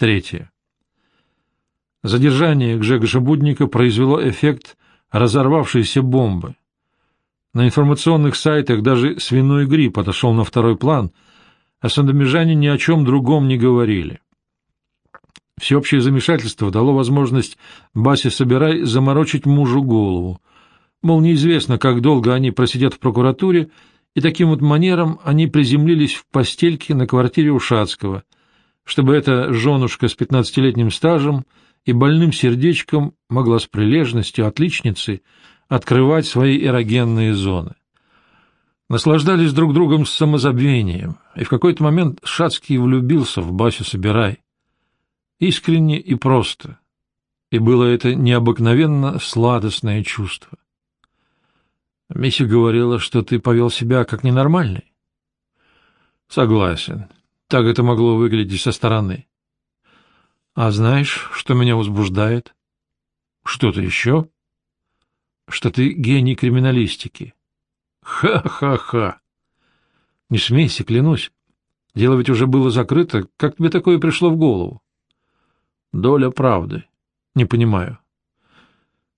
Третье. Задержание Гжегоша Будника произвело эффект разорвавшейся бомбы. На информационных сайтах даже свиной грипп отошел на второй план, а сандомижане ни о чем другом не говорили. Всеобщее замешательство дало возможность Басе Собирай заморочить мужу голову. Мол, неизвестно, как долго они просидят в прокуратуре, и таким вот манером они приземлились в постельке на квартире Ушацкого, чтобы эта женушка с пятнадцатилетним стажем и больным сердечком могла с прилежностью отличницы открывать свои эрогенные зоны. Наслаждались друг другом с самозабвением, и в какой-то момент Шацкий влюбился в Басю Собирай искренне и просто, и было это необыкновенно сладостное чувство. Мисси говорила, что ты повел себя как ненормальный. Согласен. Так это могло выглядеть со стороны. А знаешь, что меня возбуждает? Что-то еще? Что ты гений криминалистики. Ха-ха-ха. Не смейся, клянусь. Дело ведь уже было закрыто. Как тебе такое пришло в голову? Доля правды. Не понимаю.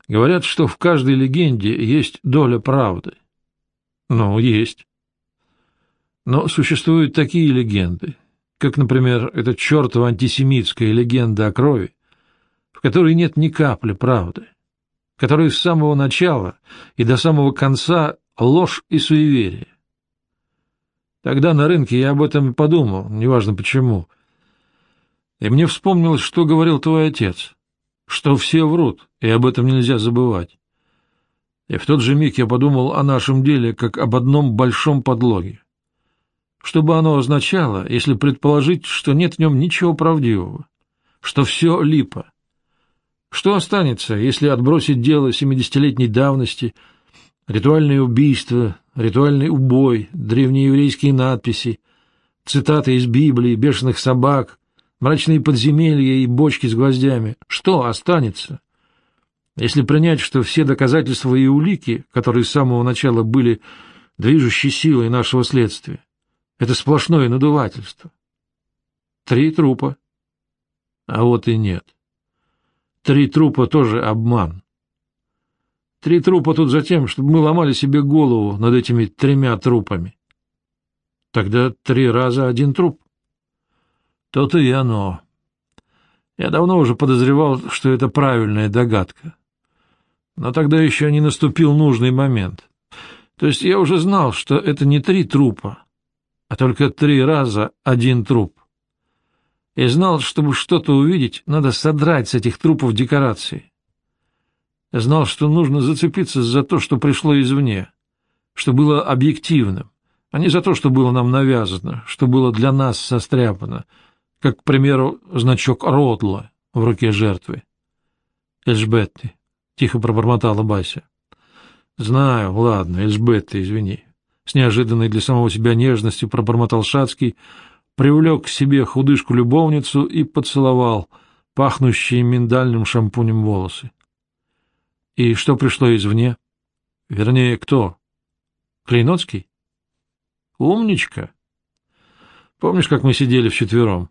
Говорят, что в каждой легенде есть доля правды. Ну, есть. Но существуют такие легенды, как, например, эта чертова антисемитская легенда о крови, в которой нет ни капли правды, которая с самого начала и до самого конца ложь и суеверие. Тогда на рынке я об этом подумал, неважно почему — и мне вспомнилось, что говорил твой отец, что все врут, и об этом нельзя забывать. И в тот же миг я подумал о нашем деле как об одном большом подлоге. Что бы оно означало, если предположить, что нет в нем ничего правдивого, что все липо? Что останется, если отбросить дело семидесятилетней давности, ритуальное убийство, ритуальный убой, древнееврейские надписи, цитаты из Библии, бешеных собак, мрачные подземелья и бочки с гвоздями. Что останется? Если принять, что все доказательства и улики, которые с самого начала были движущей силой нашего следствия, это сплошное надувательство. Три трупа. А вот и нет. Три трупа тоже обман. Три трупа тут за тем, чтобы мы ломали себе голову над этими тремя трупами. Тогда три раза один труп. То-то и оно. Я давно уже подозревал, что это правильная догадка. Но тогда еще не наступил нужный момент. То есть я уже знал, что это не три трупа, а только три раза один труп. И знал, чтобы что-то увидеть, надо содрать с этих трупов декорации. Знал, что нужно зацепиться за то, что пришло извне, что было объективным, а не за то, что было нам навязано, что было для нас состряпано — как, к примеру, значок Ротла в руке жертвы. — Эльжбетты, — тихо пробормотала Бася. — Знаю, ладно, Эльжбетты, извини. С неожиданной для самого себя нежностью пробормотал Шацкий, привлек к себе худышку-любовницу и поцеловал пахнущие миндальным шампунем волосы. — И что пришло извне? Вернее, кто? Клейноцкий? — Умничка. Помнишь, как мы сидели вчетвером?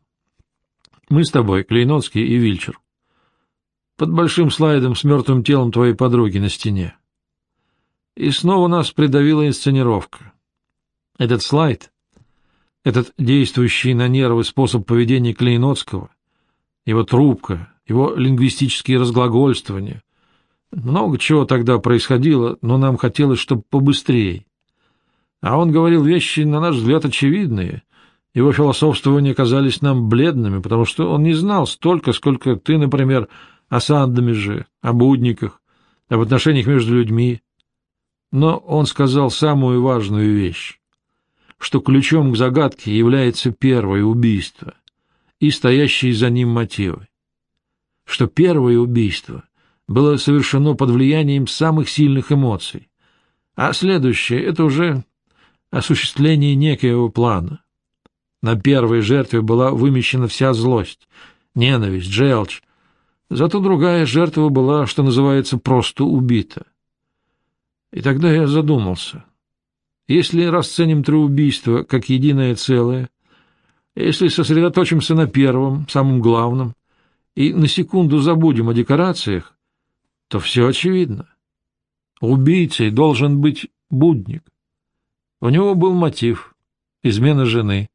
Мы с тобой, Клейноцкий и Вильчер. Под большим слайдом с мертвым телом твоей подруги на стене. И снова нас придавила инсценировка. Этот слайд, этот действующий на нервы способ поведения Клейноцкого, его трубка, его лингвистические разглагольствования. Много чего тогда происходило, но нам хотелось, чтобы побыстрее. А он говорил вещи, на наш взгляд, очевидные, его философствования казались нам бледными, потому что он не знал столько, сколько ты, например, о Сандомеже, о будниках, об отношениях между людьми. Но он сказал самую важную вещь, что ключом к загадке является первое убийство и стоящие за ним мотивы. Что первое убийство было совершено под влиянием самых сильных эмоций, а следующее — это уже осуществление некоего плана, на первой жертве была вымещена вся злость, ненависть, желчь. Зато другая жертва была, что называется, просто убита. И тогда я задумался. Если расценим три убийства как единое целое, Если сосредоточимся на первом, самом главном, и на секунду забудем о декорациях, то все очевидно. Убийцей должен быть будник. У него был мотив — измена жены.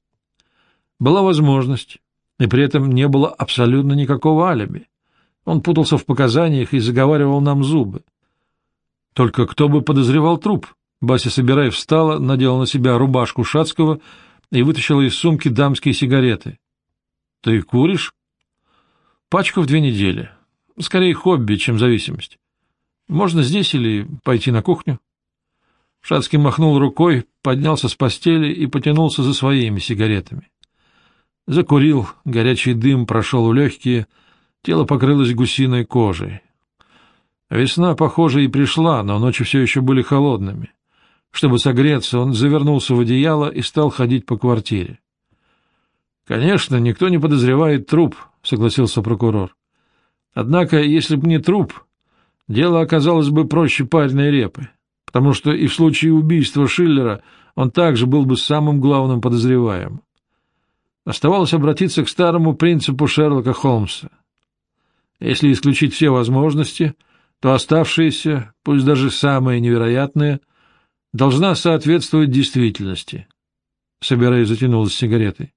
Была возможность, и при этом не было абсолютно никакого алиби. Он путался в показаниях и заговаривал нам зубы. Только кто бы подозревал труп? Бася Собирай встала, надела на себя рубашку Шацкого и вытащила из сумки дамские сигареты. — Ты куришь? — Пачку в две недели. Скорее хобби, чем зависимость. Можно здесь или пойти на кухню? Шацкий махнул рукой, поднялся с постели и потянулся за своими сигаретами. Закурил, горячий дым прошел в легкие, тело покрылось гусиной кожей. Весна, похоже, и пришла, но ночи все еще были холодными. Чтобы согреться, он завернулся в одеяло и стал ходить по квартире. — Конечно, никто не подозревает труп, — согласился прокурор. — Однако, если бы не труп, дело оказалось бы проще парной репы, потому что и в случае убийства Шиллера он также был бы самым главным подозреваемым. Оставалось обратиться к старому принципу Шерлока Холмса. Если исключить все возможности, то оставшиеся, пусть даже самые невероятные, должна соответствовать действительности. Собирая затянулась сигаретой.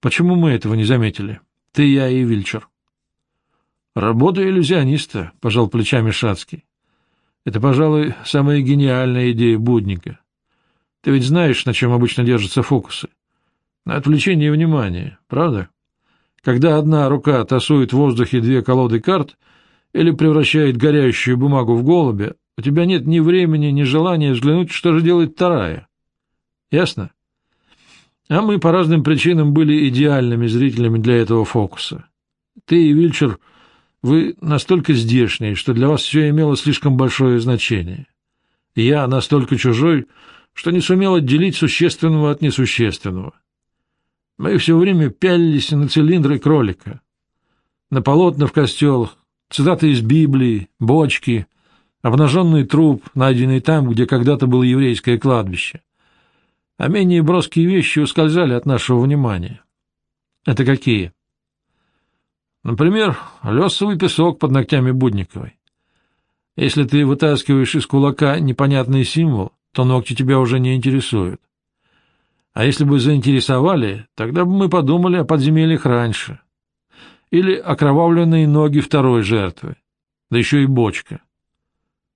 Почему мы этого не заметили? Ты, я и Вильчер. Работа иллюзиониста, — пожал плечами Шацкий. Это, пожалуй, самая гениальная идея будника. Ты ведь знаешь, на чем обычно держатся фокусы. На отвлечение внимания, правда? Когда одна рука тасует в воздухе две колоды карт или превращает горящую бумагу в голубя, у тебя нет ни времени, ни желания взглянуть, что же делает вторая. Ясно? А мы по разным причинам были идеальными зрителями для этого фокуса. Ты и Вильчер, вы настолько здешние, что для вас все имело слишком большое значение. Я настолько чужой, что не сумел отделить существенного от несущественного. Мы все время пялились на цилиндры кролика, на полотна в костелах, цитаты из Библии, бочки, обнаженный труп, найденный там, где когда-то было еврейское кладбище а менее броские вещи ускользали от нашего внимания. Это какие? Например, лесовый песок под ногтями Будниковой. Если ты вытаскиваешь из кулака непонятный символ, то ногти тебя уже не интересуют. А если бы заинтересовали, тогда бы мы подумали о подземельях раньше. Или окровавленные ноги второй жертвы, да еще и бочка.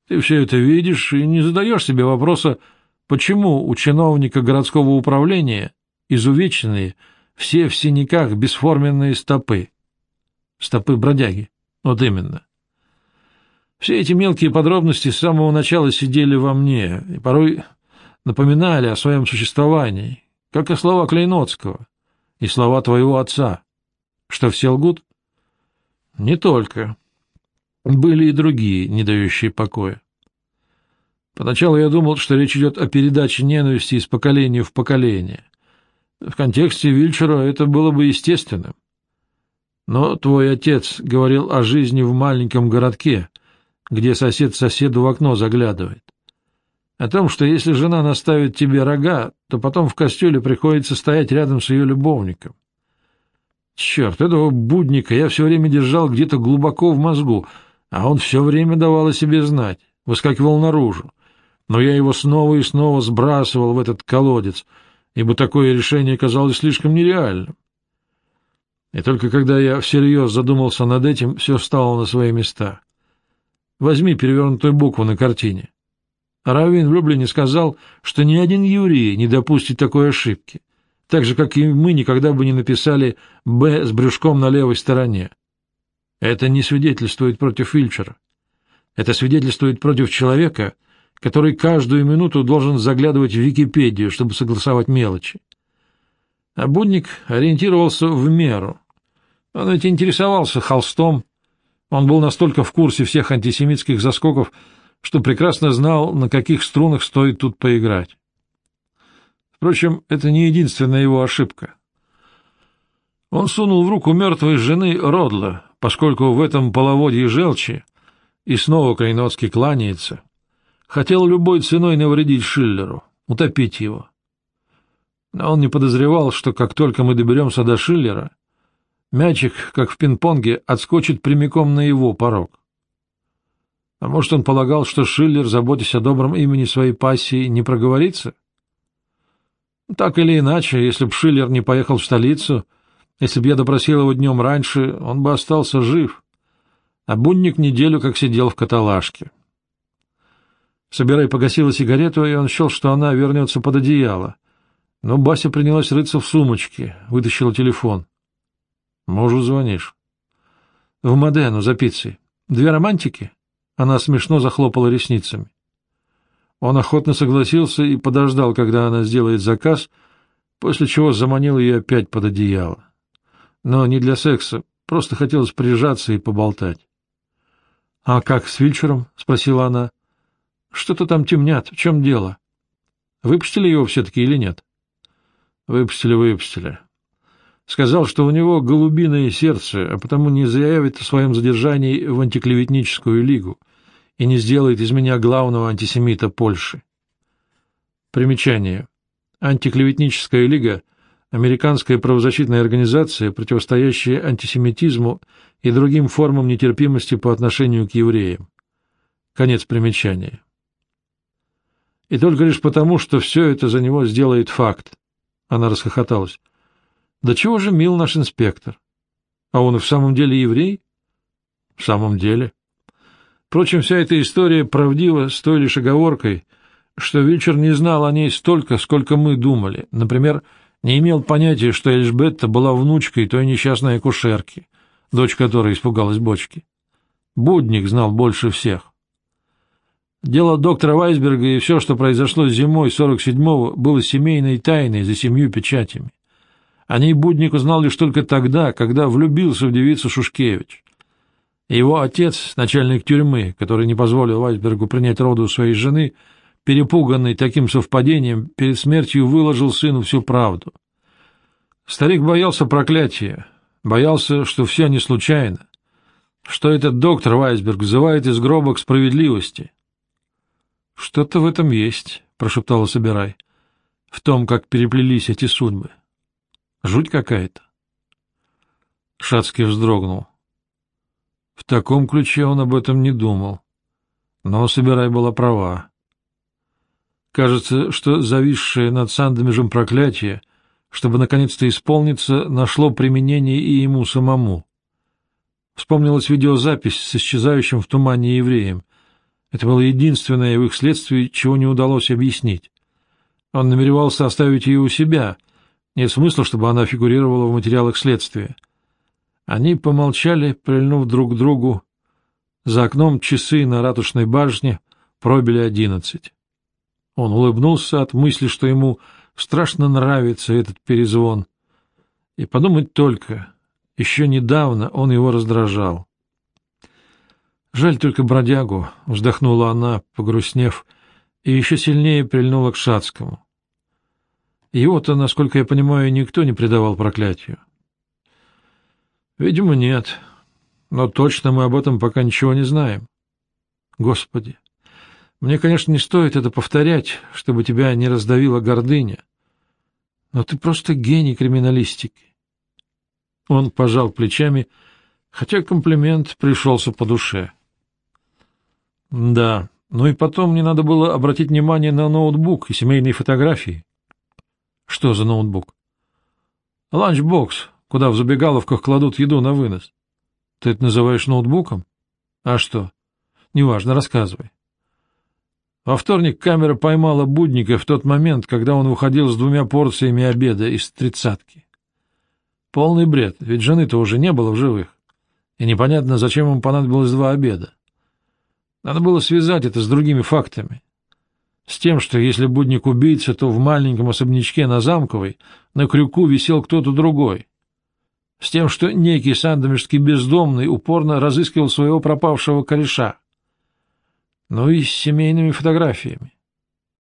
Ты все это видишь и не задаешь себе вопроса, Почему у чиновника городского управления изувеченные, все в синяках бесформенные стопы? Стопы бродяги. Вот именно. Все эти мелкие подробности с самого начала сидели во мне и порой напоминали о своем существовании, как и слова Клейноцкого и слова твоего отца. Что все лгут? Не только. Были и другие, не дающие покоя. Поначалу я думал, что речь идет о передаче ненависти из поколения в поколение. В контексте Вильчера это было бы естественным. Но твой отец говорил о жизни в маленьком городке, где сосед соседу в окно заглядывает. О том, что если жена наставит тебе рога, то потом в костюле приходится стоять рядом с ее любовником. Черт, этого будника я все время держал где-то глубоко в мозгу, а он все время давал о себе знать, выскакивал наружу но я его снова и снова сбрасывал в этот колодец, ибо такое решение казалось слишком нереальным. И только когда я всерьез задумался над этим, все встало на свои места. Возьми перевернутую букву на картине. Равин в Люблине сказал, что ни один еврей не допустит такой ошибки, так же, как и мы никогда бы не написали «Б» с брюшком на левой стороне. Это не свидетельствует против Фильчера. Это свидетельствует против человека — который каждую минуту должен заглядывать в Википедию, чтобы согласовать мелочи. А Будник ориентировался в меру. Он ведь интересовался холстом, он был настолько в курсе всех антисемитских заскоков, что прекрасно знал, на каких струнах стоит тут поиграть. Впрочем, это не единственная его ошибка. Он сунул в руку мертвой жены Родла, поскольку в этом половодье желчи, и снова Кайнотский кланяется, Хотел любой ценой навредить Шиллеру, утопить его. Но он не подозревал, что как только мы доберемся до Шиллера, мячик, как в пинг-понге, отскочит прямиком на его порог. А может, он полагал, что Шиллер, заботясь о добром имени своей пассии, не проговорится? Так или иначе, если б Шиллер не поехал в столицу, если б я допросил его днем раньше, он бы остался жив. А Бунник неделю как сидел в каталажке. Собирай погасила сигарету, и он счел, что она вернется под одеяло. Но Бася принялась рыться в сумочке, вытащила телефон. — Мужу звонишь? — В Модену за пиццей. Две романтики? Она смешно захлопала ресницами. Он охотно согласился и подождал, когда она сделает заказ, после чего заманил ее опять под одеяло. Но не для секса, просто хотелось прижаться и поболтать. — А как с Вильчером? — спросила она. — Что-то там темнят. В чем дело? Выпустили его все-таки или нет? — Выпустили, выпустили. Сказал, что у него голубиное сердце, а потому не заявит о своем задержании в антиклеветническую лигу и не сделает из меня главного антисемита Польши. Примечание. Антиклеветническая лига — американская правозащитная организация, противостоящая антисемитизму и другим формам нетерпимости по отношению к евреям. Конец примечания. И только лишь потому, что все это за него сделает факт. Она расхохоталась. Да чего же мил наш инспектор? А он и в самом деле еврей? В самом деле. Впрочем, вся эта история правдива с той лишь оговоркой, что Вильчер не знал о ней столько, сколько мы думали. Например, не имел понятия, что Эльжбетта была внучкой той несчастной акушерки, дочь которой испугалась бочки. Будник знал больше всех. Дело доктора Вайсберга и все, что произошло зимой 47-го, было семейной тайной за семью печатями. О ней Будник узнал лишь только тогда, когда влюбился в девицу Шушкевич. Его отец, начальник тюрьмы, который не позволил Вайсбергу принять роду своей жены, перепуганный таким совпадением, перед смертью выложил сыну всю правду. Старик боялся проклятия, боялся, что все не случайно, что этот доктор Вайсберг взывает из гроба к справедливости, — Что-то в этом есть, — прошептала Собирай, — в том, как переплелись эти судьбы. Жуть какая-то. Шацкий вздрогнул. В таком ключе он об этом не думал. Но Собирай была права. Кажется, что зависшее над Сандомежем проклятие, чтобы наконец-то исполниться, нашло применение и ему самому. Вспомнилась видеозапись с исчезающим в тумане евреем, это было единственное в их следствии, чего не удалось объяснить. Он намеревался оставить ее у себя. Нет смысла, чтобы она фигурировала в материалах следствия. Они помолчали, прильнув друг к другу. За окном часы на ратушной башне пробили одиннадцать. Он улыбнулся от мысли, что ему страшно нравится этот перезвон. И подумать только, еще недавно он его раздражал. Жаль только бродягу, — вздохнула она, погрустнев, и еще сильнее прильнула к Шацкому. Его-то, насколько я понимаю, никто не предавал проклятию. Видимо, нет. Но точно мы об этом пока ничего не знаем. Господи, мне, конечно, не стоит это повторять, чтобы тебя не раздавила гордыня. Но ты просто гений криминалистики. Он пожал плечами, хотя комплимент пришелся по душе. — да, ну и потом мне надо было обратить внимание на ноутбук и семейные фотографии. Что за ноутбук? Ланчбокс, куда в забегаловках кладут еду на вынос. Ты это называешь ноутбуком? А что? Неважно, рассказывай. Во вторник камера поймала Будника в тот момент, когда он выходил с двумя порциями обеда из тридцатки. Полный бред, ведь жены-то уже не было в живых. И непонятно, зачем ему понадобилось два обеда. Надо было связать это с другими фактами. С тем, что если будник убийца, то в маленьком особнячке на Замковой на крюку висел кто-то другой. С тем, что некий сандомирский бездомный упорно разыскивал своего пропавшего кореша. Ну и с семейными фотографиями.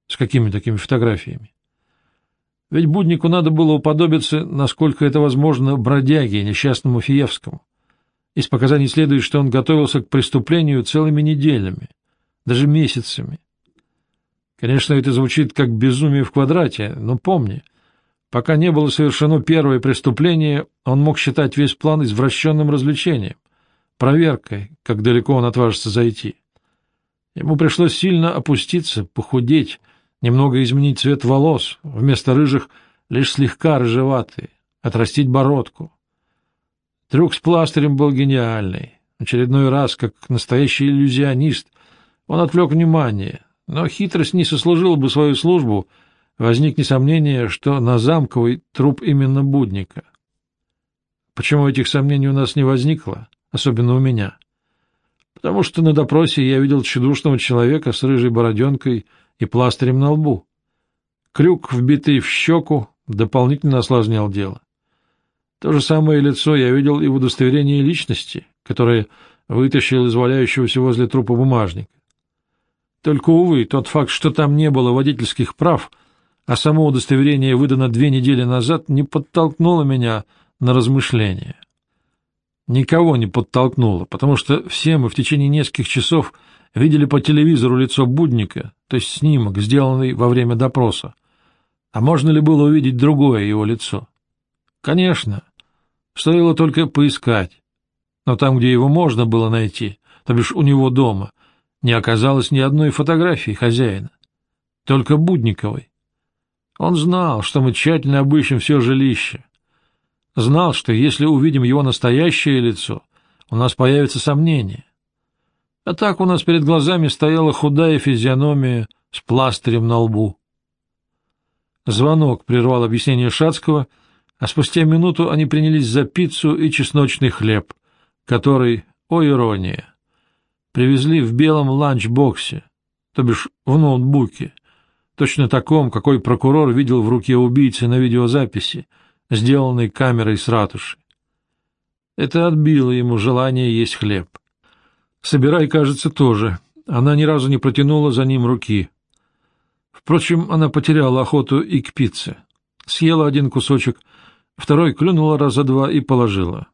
С какими такими фотографиями? Ведь Буднику надо было уподобиться, насколько это возможно, бродяге, несчастному Фиевскому. Из показаний следует, что он готовился к преступлению целыми неделями, даже месяцами. Конечно, это звучит как безумие в квадрате, но помни, Пока не было совершено первое преступление, он мог считать весь план извращенным развлечением, проверкой, как далеко он отважится зайти. Ему пришлось сильно опуститься, похудеть, немного изменить цвет волос, вместо рыжих лишь слегка рыжеватые, отрастить бородку. Трюк с пластырем был гениальный. Очередной раз, как настоящий иллюзионист, он отвлек внимание, но хитрость не сослужила бы свою службу, возникнет сомнение, что на замковый труп именно Будника. Почему этих сомнений у нас не возникло, особенно у меня? Потому что на допросе я видел тщедушного человека с рыжей бороденкой и пластырем на лбу. Крюк, вбитый в щеку, дополнительно осложнял дело. То же самое лицо я видел и в удостоверении личности, которое вытащил из валяющегося возле трупа бумажника. Только, увы, тот факт, что там не было водительских прав, а само удостоверение выдано две недели назад, не подтолкнуло меня на размышления. Никого не подтолкнуло, потому что все мы в течение нескольких часов видели по телевизору лицо Будника, то есть снимок, сделанный во время допроса. А можно ли было увидеть другое его лицо? Конечно, Стоило только поискать. Но там, где его можно было найти, то бишь у него дома, не оказалось ни одной фотографии хозяина. Только Будниковой. Он знал, что мы тщательно обыщем все жилище. Знал, что если увидим его настоящее лицо, у нас появится сомнение. А так у нас перед глазами стояла худая физиономия с пластырем на лбу. Звонок прервал объяснение Шацкого — а спустя минуту они принялись за пиццу и чесночный хлеб, который, о ирония, привезли в белом ланчбоксе, то бишь в ноутбуке, точно таком, какой прокурор видел в руке убийцы на видеозаписи, сделанной камерой с ратуши. Это отбило ему желание есть хлеб. Собирай, кажется, тоже. Она ни разу не протянула за ним руки. Впрочем, она потеряла охоту и к пицце. Съела один кусочек, Второй клюнула раза два и положила.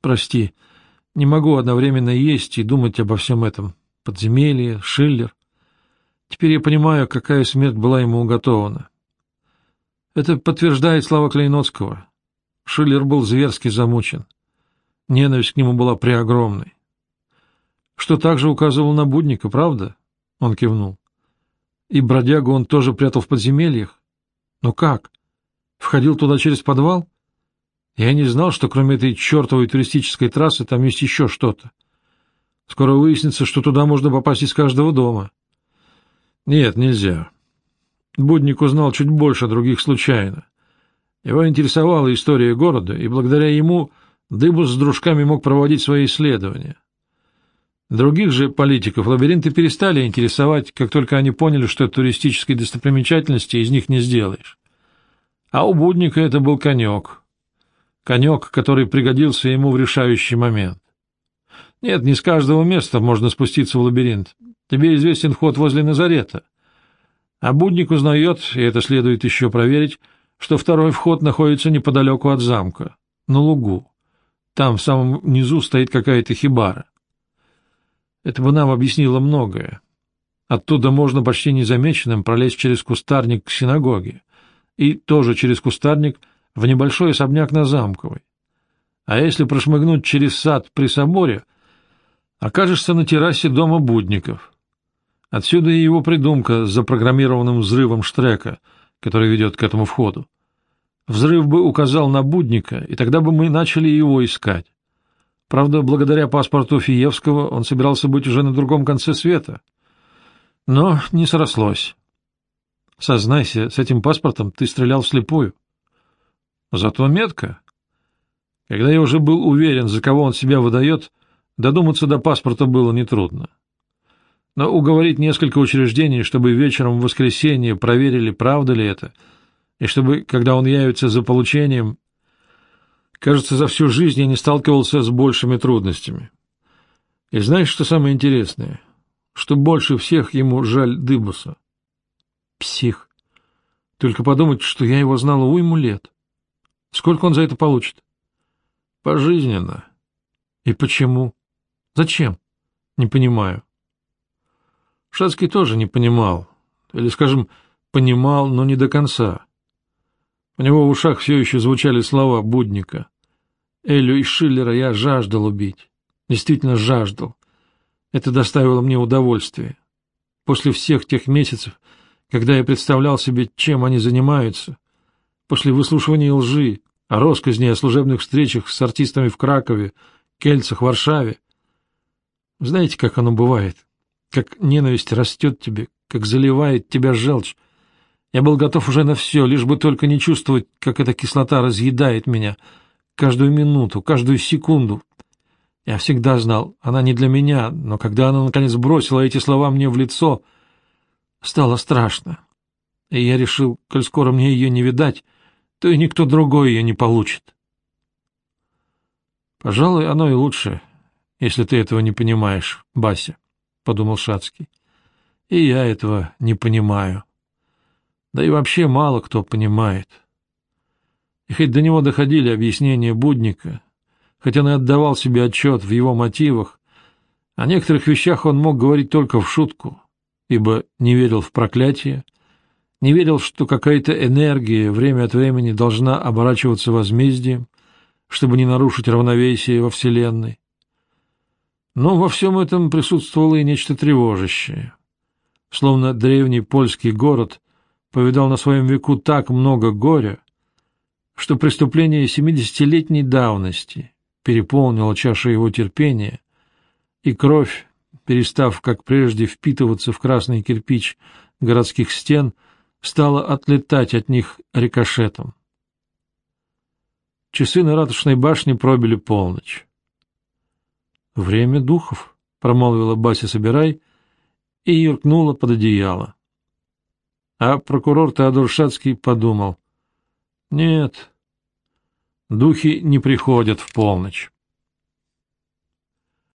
«Прости, не могу одновременно есть и думать обо всем этом. Подземелье, Шиллер. Теперь я понимаю, какая смерть была ему уготована. Это подтверждает слава Клейноцкого. Шиллер был зверски замучен. Ненависть к нему была преогромной. Что также указывал на Будника, правда? Он кивнул. И бродягу он тоже прятал в подземельях? Но как? Входил туда через подвал? Я не знал, что кроме этой чертовой туристической трассы там есть еще что-то. Скоро выяснится, что туда можно попасть из каждого дома. Нет, нельзя. Будник узнал чуть больше других случайно. Его интересовала история города, и благодаря ему Дыбус с дружками мог проводить свои исследования. Других же политиков лабиринты перестали интересовать, как только они поняли, что туристической достопримечательности из них не сделаешь. А у Будника это был конек. Конек, который пригодился ему в решающий момент. Нет, не с каждого места можно спуститься в лабиринт. Тебе известен вход возле Назарета. А Будник узнает, и это следует еще проверить, что второй вход находится неподалеку от замка, на лугу. Там в самом низу стоит какая-то хибара. Это бы нам объяснило многое. Оттуда можно почти незамеченным пролезть через кустарник к синагоге и тоже через кустарник в небольшой особняк на Замковой. А если прошмыгнуть через сад при соборе, окажешься на террасе дома Будников. Отсюда и его придумка с запрограммированным взрывом штрека, который ведет к этому входу. Взрыв бы указал на Будника, и тогда бы мы начали его искать. Правда, благодаря паспорту Фиевского он собирался быть уже на другом конце света. Но не срослось. Сознайся, с этим паспортом ты стрелял вслепую. Зато метко. Когда я уже был уверен, за кого он себя выдает, додуматься до паспорта было нетрудно. Но уговорить несколько учреждений, чтобы вечером в воскресенье проверили, правда ли это, и чтобы, когда он явится за получением... Кажется, за всю жизнь я не сталкивался с большими трудностями. И знаешь, что самое интересное? Что больше всех ему жаль Дыбуса. Псих. Только подумать, что я его знала уйму лет. Сколько он за это получит? Пожизненно. И почему? Зачем? Не понимаю. Шацкий тоже не понимал. Или, скажем, понимал, но не до конца. У него в ушах все еще звучали слова Будника. Элю и Шиллера я жаждал убить. Действительно жаждал. Это доставило мне удовольствие. После всех тех месяцев, когда я представлял себе, чем они занимаются, после выслушивания лжи, о росказни о служебных встречах с артистами в Кракове, Кельцах, Варшаве. Знаете, как оно бывает? Как ненависть растет тебе, как заливает тебя желчь. Я был готов уже на все, лишь бы только не чувствовать, как эта кислота разъедает меня каждую минуту, каждую секунду, я всегда знал, она не для меня, но когда она, наконец, бросила эти слова мне в лицо, стало страшно. И я решил, коль скоро мне ее не видать, то и никто другой ее не получит. — Пожалуй, оно и лучше, если ты этого не понимаешь, Бася, — подумал Шацкий. — И я этого не понимаю. Да и вообще мало кто понимает. И хоть до него доходили объяснения Будника, хотя он и отдавал себе отчет в его мотивах, о некоторых вещах он мог говорить только в шутку, ибо не верил в проклятие, не верил, что какая-то энергия время от времени должна оборачиваться возмездием, чтобы не нарушить равновесие во Вселенной. Но во всем этом присутствовало и нечто тревожащее. Словно древний польский город повидал на своем веку так много горя, что преступление семидесятилетней давности переполнила чаша его терпения, и кровь, перестав, как прежде, впитываться в красный кирпич городских стен, стала отлетать от них рикошетом. Часы на ратушной башне пробили полночь. — Время духов, — промолвила Бася Собирай и юркнула под одеяло. А прокурор Теодор Шацкий подумал. — Нет, Духи не приходят в полночь.